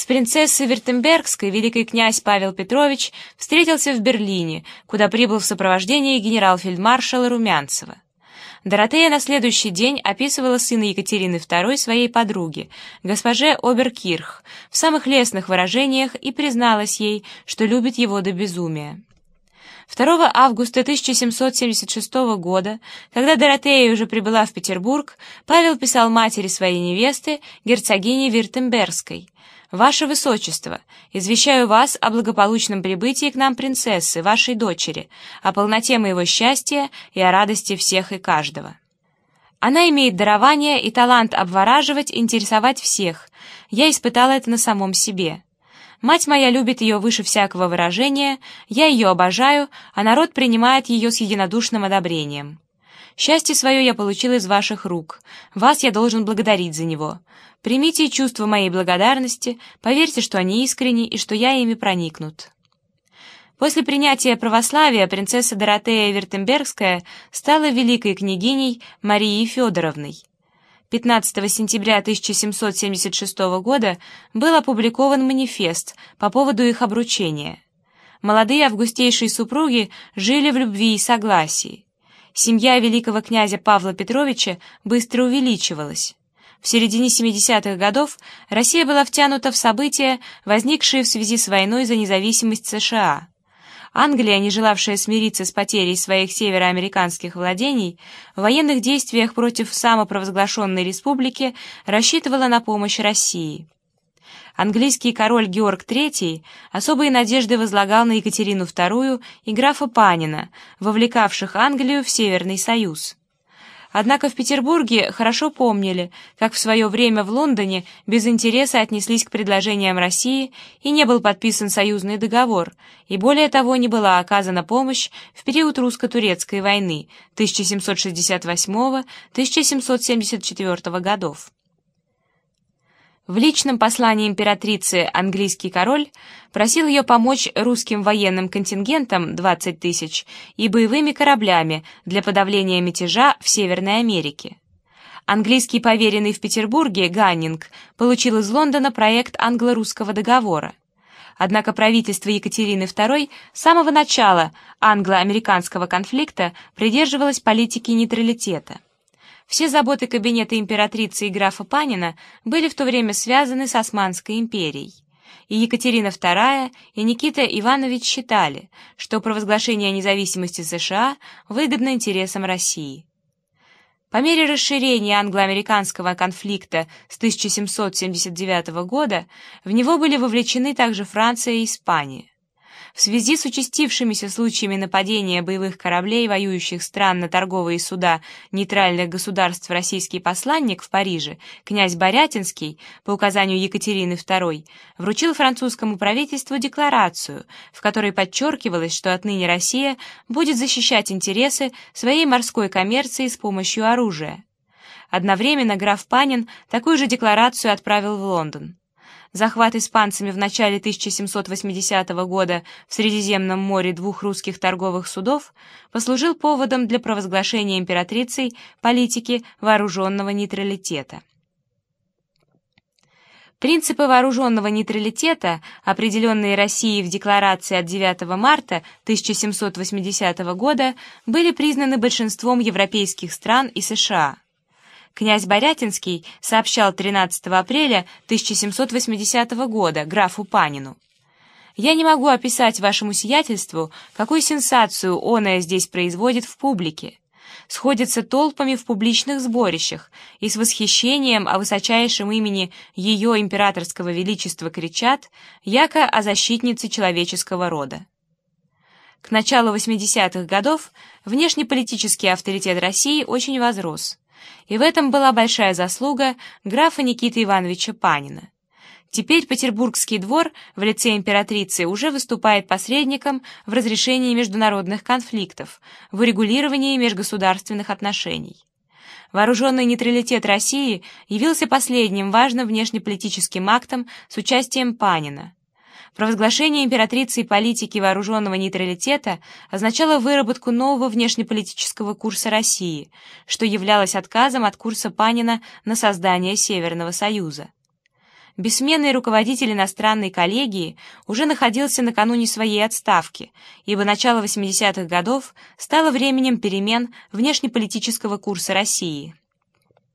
С принцессой Вертембергской великий князь Павел Петрович встретился в Берлине, куда прибыл в сопровождении генерал-фельдмаршала Румянцева. Доротея на следующий день описывала сына Екатерины II своей подруге, госпоже Оберкирх, в самых лестных выражениях и призналась ей, что любит его до безумия. 2 августа 1776 года, когда Доротея уже прибыла в Петербург, Павел писал матери своей невесты, герцогине Виртембергской, «Ваше Высочество, извещаю вас о благополучном прибытии к нам принцессы, вашей дочери, о полноте моего счастья и о радости всех и каждого. Она имеет дарование и талант обвораживать, интересовать всех. Я испытала это на самом себе. Мать моя любит ее выше всякого выражения, я ее обожаю, а народ принимает ее с единодушным одобрением. Счастье свое я получил из ваших рук. Вас я должен благодарить за него. Примите чувство моей благодарности, поверьте, что они искренни и что я ими проникнут». После принятия православия принцесса Доротея Вертембергская стала великой княгиней Марией Федоровной. 15 сентября 1776 года был опубликован манифест по поводу их обручения. Молодые августейшие супруги жили в любви и согласии. Семья великого князя Павла Петровича быстро увеличивалась. В середине 70-х годов Россия была втянута в события, возникшие в связи с войной за независимость США. Англия, не желавшая смириться с потерей своих североамериканских владений, в военных действиях против самопровозглашенной республики рассчитывала на помощь России. Английский король Георг III особые надежды возлагал на Екатерину II и графа Панина, вовлекавших Англию в Северный Союз. Однако в Петербурге хорошо помнили, как в свое время в Лондоне без интереса отнеслись к предложениям России и не был подписан союзный договор, и более того не была оказана помощь в период русско-турецкой войны 1768-1774 годов. В личном послании императрицы английский король просил ее помочь русским военным контингентам 20 тысяч и боевыми кораблями для подавления мятежа в Северной Америке. Английский поверенный в Петербурге Ганнинг получил из Лондона проект англо-русского договора. Однако правительство Екатерины II с самого начала англо-американского конфликта придерживалось политики нейтралитета. Все заботы кабинета императрицы и графа Панина были в то время связаны с Османской империей. И Екатерина II, и Никита Иванович считали, что провозглашение независимости США выгодно интересам России. По мере расширения англо-американского конфликта с 1779 года в него были вовлечены также Франция и Испания. В связи с участившимися случаями нападения боевых кораблей воюющих стран на торговые суда нейтральных государств российский посланник в Париже, князь Борятинский, по указанию Екатерины II, вручил французскому правительству декларацию, в которой подчеркивалось, что отныне Россия будет защищать интересы своей морской коммерции с помощью оружия. Одновременно граф Панин такую же декларацию отправил в Лондон. Захват испанцами в начале 1780 года в Средиземном море двух русских торговых судов послужил поводом для провозглашения императрицей политики вооруженного нейтралитета. Принципы вооруженного нейтралитета, определенные Россией в декларации от 9 марта 1780 года, были признаны большинством европейских стран и США. Князь Борятинский сообщал 13 апреля 1780 года графу Панину. «Я не могу описать вашему сиятельству, какую сенсацию оное здесь производит в публике. Сходятся толпами в публичных сборищах и с восхищением о высочайшем имени ее императорского величества кричат, яко о защитнице человеческого рода». К началу 80-х годов внешнеполитический авторитет России очень возрос и в этом была большая заслуга графа Никиты Ивановича Панина. Теперь Петербургский двор в лице императрицы уже выступает посредником в разрешении международных конфликтов, в урегулировании межгосударственных отношений. Вооруженный нейтралитет России явился последним важным внешнеполитическим актом с участием Панина. Провозглашение императрицей политики вооруженного нейтралитета означало выработку нового внешнеполитического курса России, что являлось отказом от курса Панина на создание Северного Союза. Бессменный руководитель иностранной коллегии уже находился накануне своей отставки, ибо начало 80-х годов стало временем перемен внешнеполитического курса России.